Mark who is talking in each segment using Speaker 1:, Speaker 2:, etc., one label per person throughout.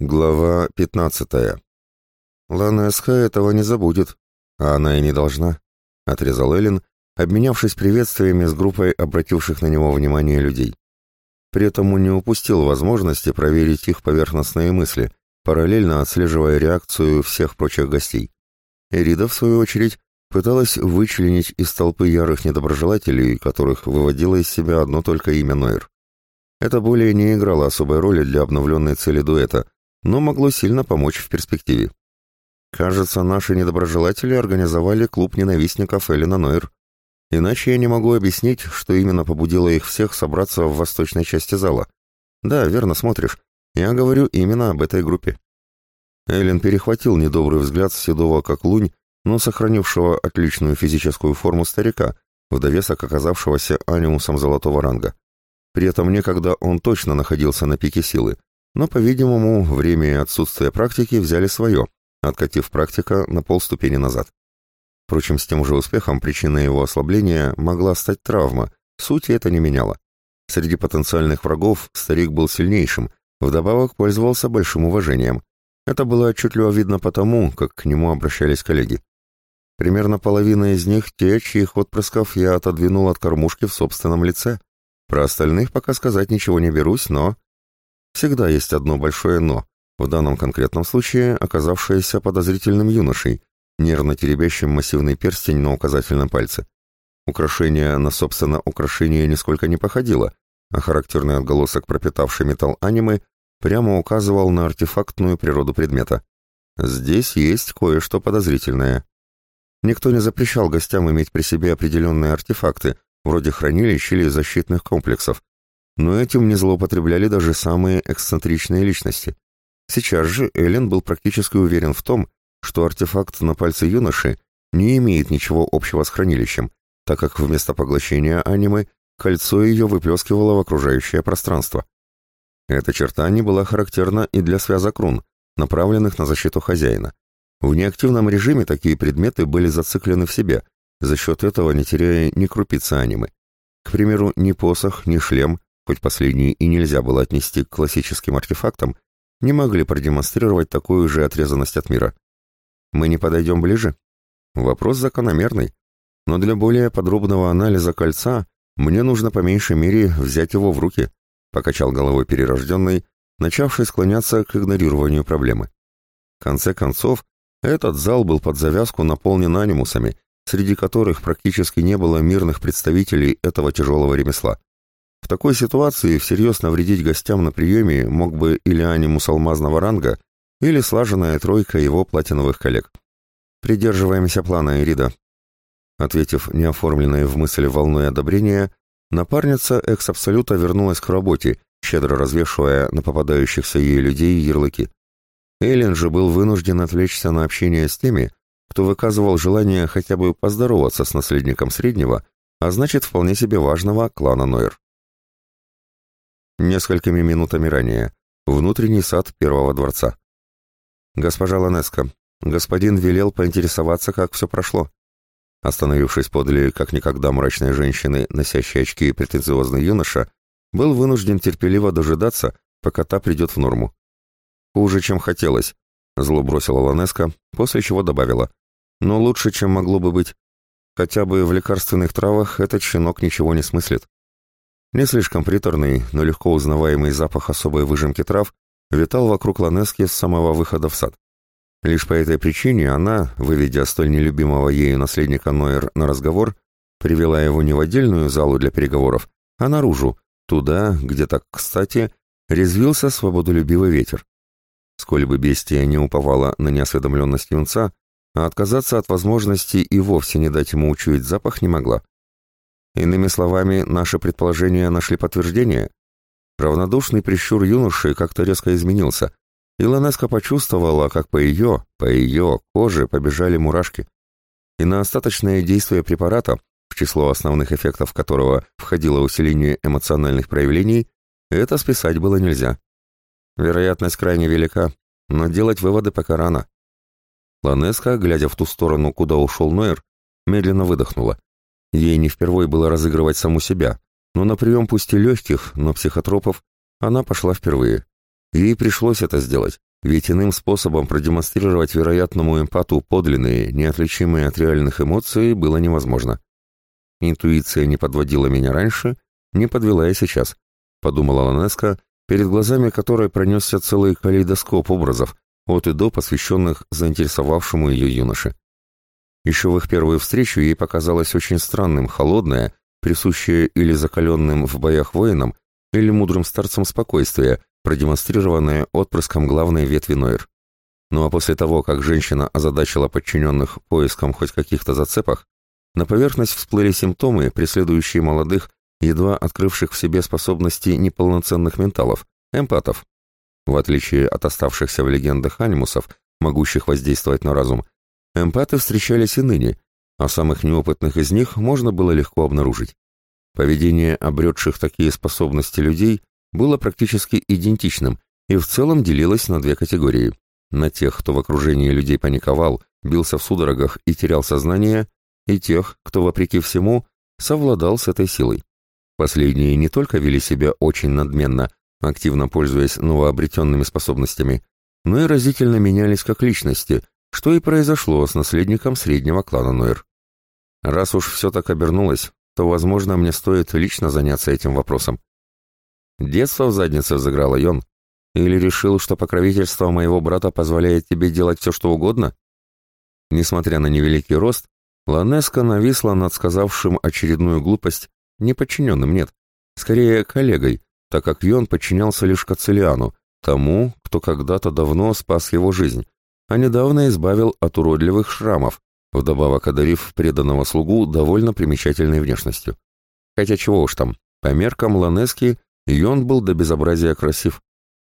Speaker 1: Глава 15. Лана СХ этого не забудет, а она и не должна, отрезал Эллен, обменявшись приветствиями с группой обративших на него внимание людей. При этом он не упустил возможности проверить их поверхностные мысли, параллельно отслеживая реакцию всех прочих гостей. Эрида, в свою очередь, пыталась вычленить из толпы ярых недоброжелателей, которых выводило из себя одно только имя Нойер. Это более не играло особой роли для обновленной цели дуэта — но могло сильно помочь в перспективе. Кажется, наши недоброжелатели организовали клуб ненавистников Эллина Нойер. Иначе я не могу объяснить, что именно побудило их всех собраться в восточной части зала. Да, верно смотришь. Я говорю именно об этой группе. Эллен перехватил недобрый взгляд седого как лунь, но сохранившего отличную физическую форму старика, в довесок оказавшегося анимусом золотого ранга. При этом некогда он точно находился на пике силы, но, по-видимому, время и отсутствие практики взяли свое, откатив практика на полступени назад. Впрочем, с тем же успехом причиной его ослабления могла стать травма, сути это не меняло. Среди потенциальных врагов старик был сильнейшим, вдобавок пользовался большим уважением. Это было отчетливо видно потому, как к нему обращались коллеги. Примерно половина из них те, чьих отпрысков я отодвинул от кормушки в собственном лице. Про остальных пока сказать ничего не берусь, но... Всегда есть одно большое «но», в данном конкретном случае оказавшееся подозрительным юношей, нервно теребящим массивный перстень на указательном пальце. Украшение на, собственно, украшение нисколько не походило, а характерный отголосок пропитавший металл анимы прямо указывал на артефактную природу предмета. Здесь есть кое-что подозрительное. Никто не запрещал гостям иметь при себе определенные артефакты, вроде хранилищ или защитных комплексов, но этим не злоупотребляли даже самые эксцентричные личности. Сейчас же Эллен был практически уверен в том, что артефакт на пальце юноши не имеет ничего общего с хранилищем, так как вместо поглощения анимы кольцо ее выплескивало в окружающее пространство. Эта черта не была характерна и для связок рун, направленных на защиту хозяина. В неактивном режиме такие предметы были зациклены в себе, за счет этого не теряя ни крупицы анимы. К примеру, ни посох, ни шлем хоть последние и нельзя было отнести к классическим артефактам, не могли продемонстрировать такую же отрезанность от мира. Мы не подойдем ближе? Вопрос закономерный, но для более подробного анализа кольца мне нужно по меньшей мере взять его в руки, покачал головой перерожденный, начавший склоняться к игнорированию проблемы. В конце концов, этот зал был под завязку наполнен анимусами, среди которых практически не было мирных представителей этого тяжелого ремесла. Такой ситуации всерьез навредить гостям на приеме мог бы или анимус алмазного ранга, или слаженная тройка его платиновых коллег. «Придерживаемся плана, Ирида». Ответив неоформленной в мысли волной одобрения, напарница экс-абсолюта вернулась к работе, щедро развешивая на попадающихся ей людей ярлыки. Эллен же был вынужден отвлечься на общение с теми, кто выказывал желание хотя бы поздороваться с наследником среднего, а значит вполне себе важного клана Нойер. Несколькими минутами ранее. Внутренний сад первого дворца. «Госпожа Ланеско, господин велел поинтересоваться, как все прошло». Остановившись подле как никогда мрачной женщины, носящей очки и претенциозный юноша, был вынужден терпеливо дожидаться, пока та придет в норму. «Хуже, чем хотелось», — зло бросила Ланеско, после чего добавила. «Но лучше, чем могло бы быть. Хотя бы в лекарственных травах этот щенок ничего не смыслит». Не слишком приторный, но легко узнаваемый запах особой выжимки трав витал вокруг Ланески с самого выхода в сад. Лишь по этой причине она, выведя столь нелюбимого ею наследника Нойер на разговор, привела его не в отдельную залу для переговоров, а наружу, туда, где так, кстати, резвился свободолюбивый ветер. Сколь бы бестия не уповала на неосведомленность юнца, а отказаться от возможности и вовсе не дать ему учуять запах не могла. Иными словами, наши предположения нашли подтверждение. Равнодушный прищур юноши как-то резко изменился, и Ланеска почувствовала, как по ее, по ее коже побежали мурашки. И на остаточное действие препарата, в число основных эффектов которого входило усиление эмоциональных проявлений, это списать было нельзя. Вероятность крайне велика, но делать выводы пока рано. Ланеска, глядя в ту сторону, куда ушел Нойер, медленно выдохнула. Ей не впервой было разыгрывать саму себя, но на прием пусть и легких, но психотропов она пошла впервые. Ей пришлось это сделать, ведь иным способом продемонстрировать вероятному эмпату подлинные, неотличимые от реальных эмоций, было невозможно. Интуиция не подводила меня раньше, не подвела и сейчас, подумала Ланеска, перед глазами которой пронесся целый калейдоскоп образов, от и до посвященных заинтересовавшему ее юноше. Еще в их первую встречу ей показалось очень странным холодное, присущее или закаленным в боях воинам, или мудрым старцам спокойствие, продемонстрированное отпрыском главной ветви Нойр. Ну а после того, как женщина озадачила подчиненных поиском хоть каких-то зацепах, на поверхность всплыли симптомы, преследующие молодых, едва открывших в себе способности неполноценных менталов, эмпатов. В отличие от оставшихся в легендах анимусов, могущих воздействовать на разум, эмпаты встречались и ныне, а самых неопытных из них можно было легко обнаружить. Поведение обретших такие способности людей было практически идентичным и в целом делилось на две категории. На тех, кто в окружении людей паниковал, бился в судорогах и терял сознание, и тех, кто, вопреки всему, совладал с этой силой. Последние не только вели себя очень надменно, активно пользуясь новообретенными способностями, но и разительно менялись как личности, что и произошло с наследником среднего клана Нойр. Раз уж все так обернулось, то, возможно, мне стоит лично заняться этим вопросом. Детство в заднице взыграло Йон. Или решил, что покровительство моего брата позволяет тебе делать все, что угодно? Несмотря на невеликий рост, Ланеска нависла над сказавшим очередную глупость неподчиненным нет, скорее коллегой, так как Йон подчинялся лишь Кацелиану, тому, кто когда-то давно спас его жизнь, а недавно избавил от уродливых шрамов, вдобавок одарив преданного слугу довольно примечательной внешностью. Хотя чего уж там, по меркам Ланески Йон был до безобразия красив.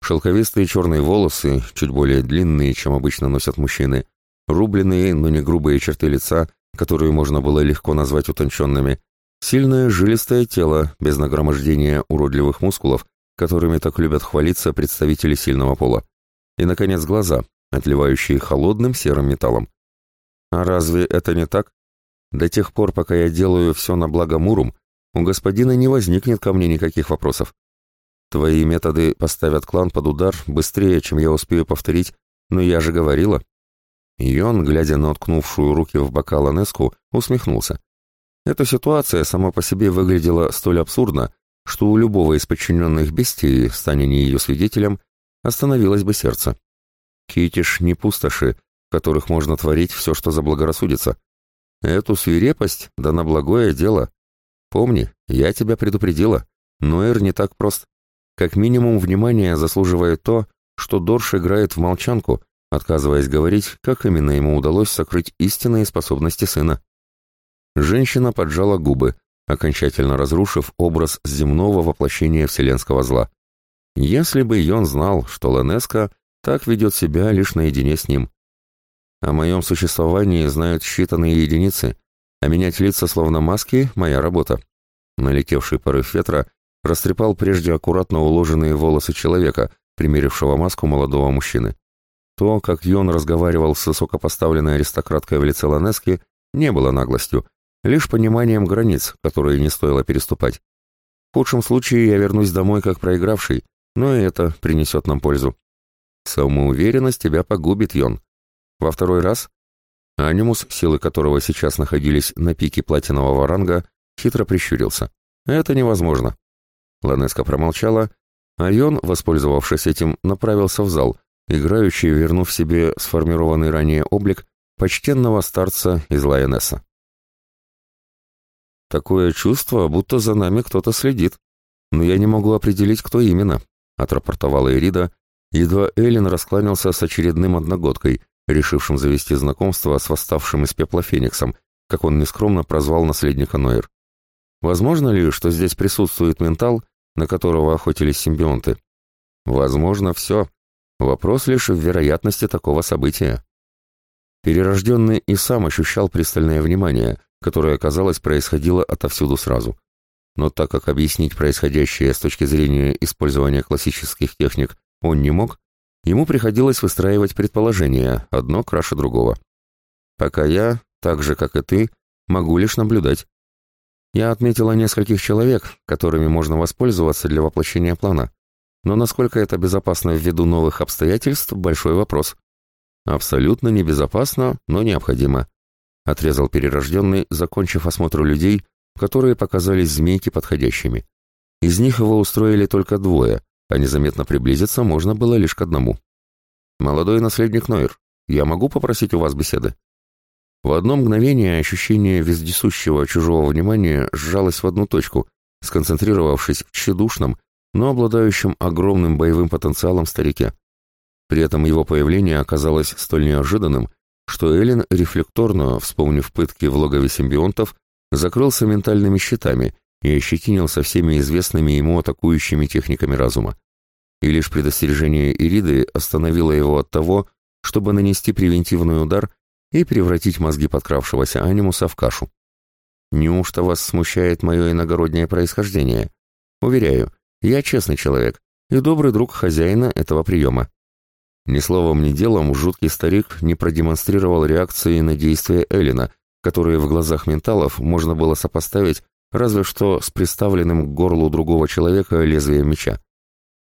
Speaker 1: Шелковистые черные волосы, чуть более длинные, чем обычно носят мужчины, рубленые, но не грубые черты лица, которые можно было легко назвать утонченными, сильное жилистое тело, без нагромождения уродливых мускулов, которыми так любят хвалиться представители сильного пола, и, наконец, глаза, отливающие холодным серым металлом. А разве это не так? До тех пор, пока я делаю все на благо Мурум, у господина не возникнет ко мне никаких вопросов. Твои методы поставят клан под удар быстрее, чем я успею повторить, но я же говорила». Йон, глядя на уткнувшую руки в бока Ланеску, усмехнулся. Эта ситуация сама по себе выглядела столь абсурдно, что у любого из подчиненных бестии, станя не ее свидетелем, остановилось бы сердце. Китиш не пустоши, в которых можно творить все, что заблагорассудится. Эту свирепость да на благое дело. Помни, я тебя предупредила. Ноэр не так прост. Как минимум, внимание заслуживает то, что Дорш играет в молчанку, отказываясь говорить, как именно ему удалось сокрыть истинные способности сына. Женщина поджала губы, окончательно разрушив образ земного воплощения вселенского зла. Если бы Йон знал, что Ленеска так ведет себя лишь наедине с ним. О моем существовании знают считанные единицы, а менять лица словно маски — моя работа. Налетевший порыв ветра растрепал прежде аккуратно уложенные волосы человека, примерившего маску молодого мужчины. То, как Йон разговаривал с высокопоставленной аристократкой в лице Ланески, не было наглостью, лишь пониманием границ, которые не стоило переступать. В худшем случае я вернусь домой как проигравший, но и это принесет нам пользу. Самоуверенность тебя погубит, Йон. Во второй раз Анимус, силы которого сейчас находились на пике платинового ранга, хитро прищурился. «Это невозможно». Ланеска промолчала, а Йон, воспользовавшись этим, направился в зал, играющий, вернув себе сформированный ранее облик почтенного старца из Лайонесса. «Такое чувство, будто за нами кто-то следит, но я не могу определить, кто именно», — отрапортовала Ирида, едва Эллен раскланялся с очередным одногодкой, решившим завести знакомство с восставшим из пепла Фениксом, как он нескромно прозвал наследника Нойер. Возможно ли, что здесь присутствует ментал, на которого охотились симбионты? Возможно, все. Вопрос лишь в вероятности такого события. Перерожденный и сам ощущал пристальное внимание, которое, казалось, происходило отовсюду сразу. Но так как объяснить происходящее с точки зрения использования классических техник он не мог, ему приходилось выстраивать предположения, одно краше другого. Пока я, так же как и ты, могу лишь наблюдать. Я отметила нескольких человек, которыми можно воспользоваться для воплощения плана. Но насколько это безопасно ввиду новых обстоятельств – большой вопрос. Абсолютно небезопасно, но необходимо. Отрезал перерожденный, закончив осмотр людей, которые показались змейки подходящими. Из них его устроили только двое, а незаметно приблизиться можно было лишь к одному. «Молодой наследник Нойр, я могу попросить у вас беседы?» В одно мгновение ощущение вездесущего чужого внимания сжалось в одну точку, сконцентрировавшись в тщедушном, но обладающем огромным боевым потенциалом старике. При этом его появление оказалось столь неожиданным, что Эллен, рефлекторно, вспомнив пытки в логове симбионтов, закрылся ментальными щитами и ощетинился всеми известными ему атакующими техниками разума. И лишь предостережение Ириды остановило его от того, чтобы нанести превентивный удар и превратить мозги подкравшегося анимуса в кашу. Неужто вас смущает мое иногороднее происхождение? Уверяю, я честный человек и добрый друг хозяина этого приема. Ни словом, ни делом жуткий старик не продемонстрировал реакции на действия Эллина, которые в глазах менталов можно было сопоставить разве что с приставленным к горлу другого человека лезвием меча.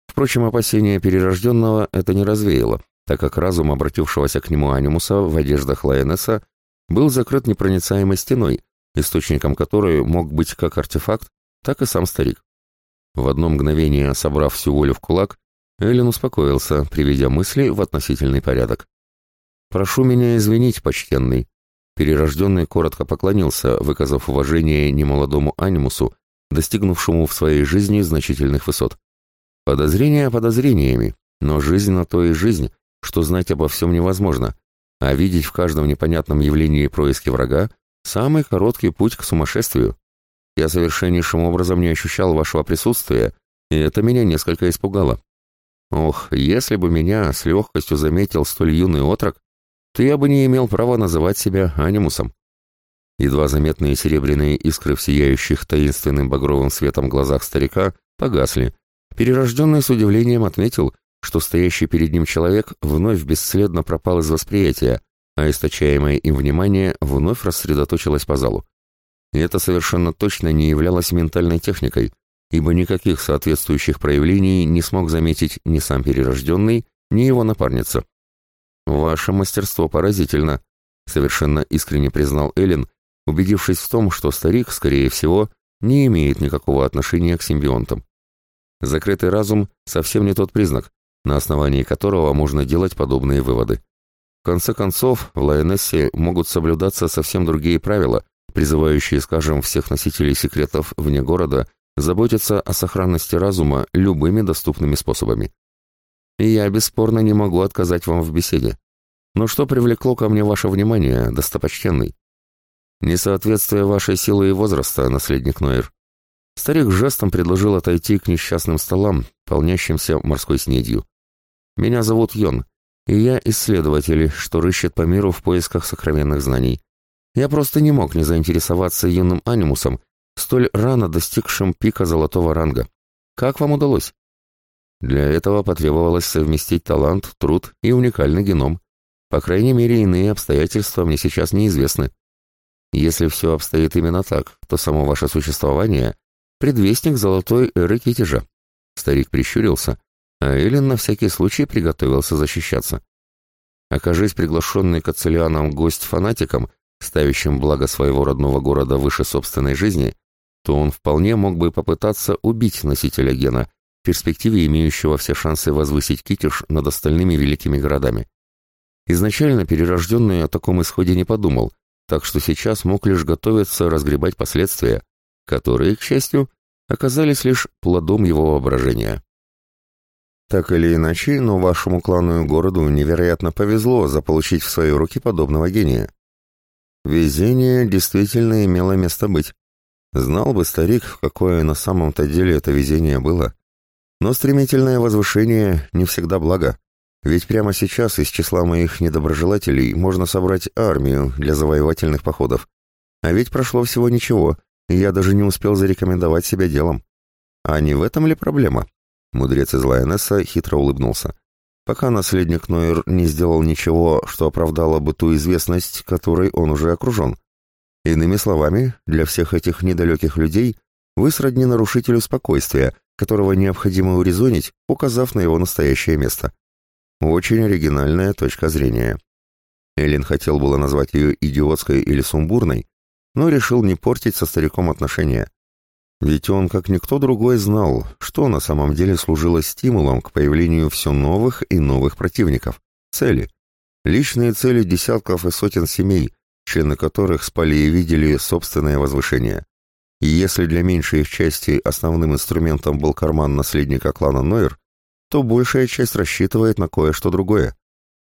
Speaker 1: Впрочем, опасения перерожденного это не развеяло, так как разум обратившегося к нему анимуса в одеждах Лайонесса был закрыт непроницаемой стеной, источником которой мог быть как артефакт, так и сам старик. В одно мгновение, собрав всю волю в кулак, Эллен успокоился, приведя мысли в относительный порядок. «Прошу меня извинить, почтенный». Перерожденный коротко поклонился, выказав уважение немолодому анимусу, достигнувшему в своей жизни значительных высот. Подозрения подозрениями, но жизнь на то и жизнь, что знать обо всем невозможно, а видеть в каждом непонятном явлении происки врага – самый короткий путь к сумасшествию. Я совершеннейшим образом не ощущал вашего присутствия, и это меня несколько испугало. Ох, если бы меня с легкостью заметил столь юный отрок, то я бы не имел права называть себя анимусом. Едва заметные серебряные искры в сияющих таинственным багровым светом глазах старика погасли. Перерожденный с удивлением отметил, что стоящий перед ним человек вновь бесследно пропал из восприятия, а источаемое им внимание вновь рассредоточилось по залу. И это совершенно точно не являлось ментальной техникой, ибо никаких соответствующих проявлений не смог заметить ни сам перерожденный, ни его напарница. «Ваше мастерство поразительно», — совершенно искренне признал Эллен, убедившись в том, что старик, скорее всего, не имеет никакого отношения к симбионтам. Закрытый разум — совсем не тот признак, на основании которого можно делать подобные выводы. В конце концов, в Лайонессе могут соблюдаться совсем другие правила, призывающие, скажем, всех носителей секретов вне города заботиться о сохранности разума любыми доступными способами. И я бесспорно не могу отказать вам в беседе. Но что привлекло ко мне ваше внимание, достопочтенный? Несоответствие вашей силы и возраста, наследник Нойер. Старик жестом предложил отойти к несчастным столам, полнящимся морской снедью. Меня зовут Йон, и я исследователь, что рыщет по миру в поисках сокровенных знаний. Я просто не мог не заинтересоваться юным анимусом, столь рано достигшим пика золотого ранга. Как вам удалось? Для этого потребовалось совместить талант, труд и уникальный геном. По крайней мере, иные обстоятельства мне сейчас неизвестны. Если все обстоит именно так, то само ваше существование — предвестник золотой эры Китежа. Старик прищурился, а Эллен на всякий случай приготовился защищаться. Окажись приглашенный Кацелианом гость фанатиком, ставящим благо своего родного города выше собственной жизни, то он вполне мог бы попытаться убить носителя гена, в перспективе имеющего все шансы возвысить Китиш над остальными великими городами. Изначально перерожденный о таком исходе не подумал, так что сейчас мог лишь готовиться разгребать последствия, которые, к счастью, оказались лишь плодом его воображения. Так или иначе, но вашему клану и городу невероятно повезло заполучить в свои руки подобного гения. Везение действительно имело место быть. Знал бы старик, какое на самом-то деле это везение было. Но стремительное возвышение не всегда благо. Ведь прямо сейчас из числа моих недоброжелателей можно собрать армию для завоевательных походов. А ведь прошло всего ничего, и я даже не успел зарекомендовать себя делом. А не в этом ли проблема? Мудрец из Лайонесса хитро улыбнулся. Пока наследник Нойер не сделал ничего, что оправдало бы ту известность, которой он уже окружен. Иными словами, для всех этих недалеких людей вы сродни нарушителю спокойствия, которого необходимо урезонить, указав на его настоящее место. Очень оригинальная точка зрения. Эллен хотел было назвать ее идиотской или сумбурной, но решил не портить со стариком отношения. Ведь он, как никто другой, знал, что на самом деле служило стимулом к появлению все новых и новых противников. Цели. Личные цели десятков и сотен семей, члены которых спали и видели собственное возвышение. И если для меньшей их части основным инструментом был карман наследника клана Нойер, то большая часть рассчитывает на кое-что другое.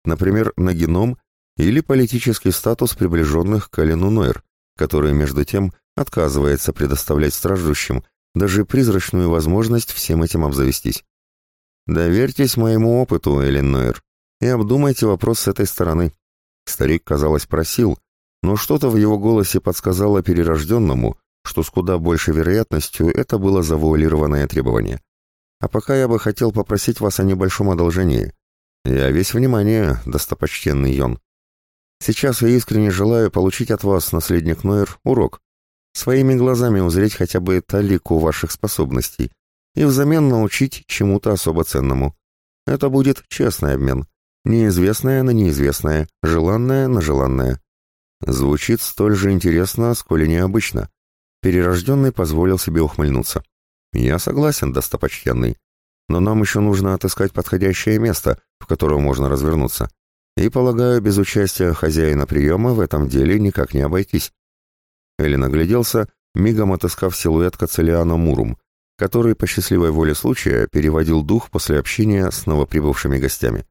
Speaker 1: Например, на геном или политический статус приближенных к Алину Нойер, который, между тем, отказывается предоставлять страждущим даже призрачную возможность всем этим обзавестись. Доверьтесь моему опыту, Эллен Нойер, и обдумайте вопрос с этой стороны. Старик, казалось, просил, но что-то в его голосе подсказало перерожденному, что с куда большей вероятностью это было завуалированное требование. А пока я бы хотел попросить вас о небольшом одолжении. Я весь внимание, достопочтенный Йон. Сейчас я искренне желаю получить от вас, наследник Нойер, урок. Своими глазами узреть хотя бы талику ваших способностей и взамен научить чему-то особо ценному. Это будет честный обмен. Неизвестное на неизвестное, желанное на желанное. Звучит столь же интересно, сколь и необычно. Перерожденный позволил себе ухмыльнуться. «Я согласен, достопочтенный. Но нам еще нужно отыскать подходящее место, в котором можно развернуться. И, полагаю, без участия хозяина приема в этом деле никак не обойтись». Эллен огляделся, мигом отыскав силуэт Кацелиана Мурум, который по счастливой воле случая переводил дух после общения с новоприбывшими гостями.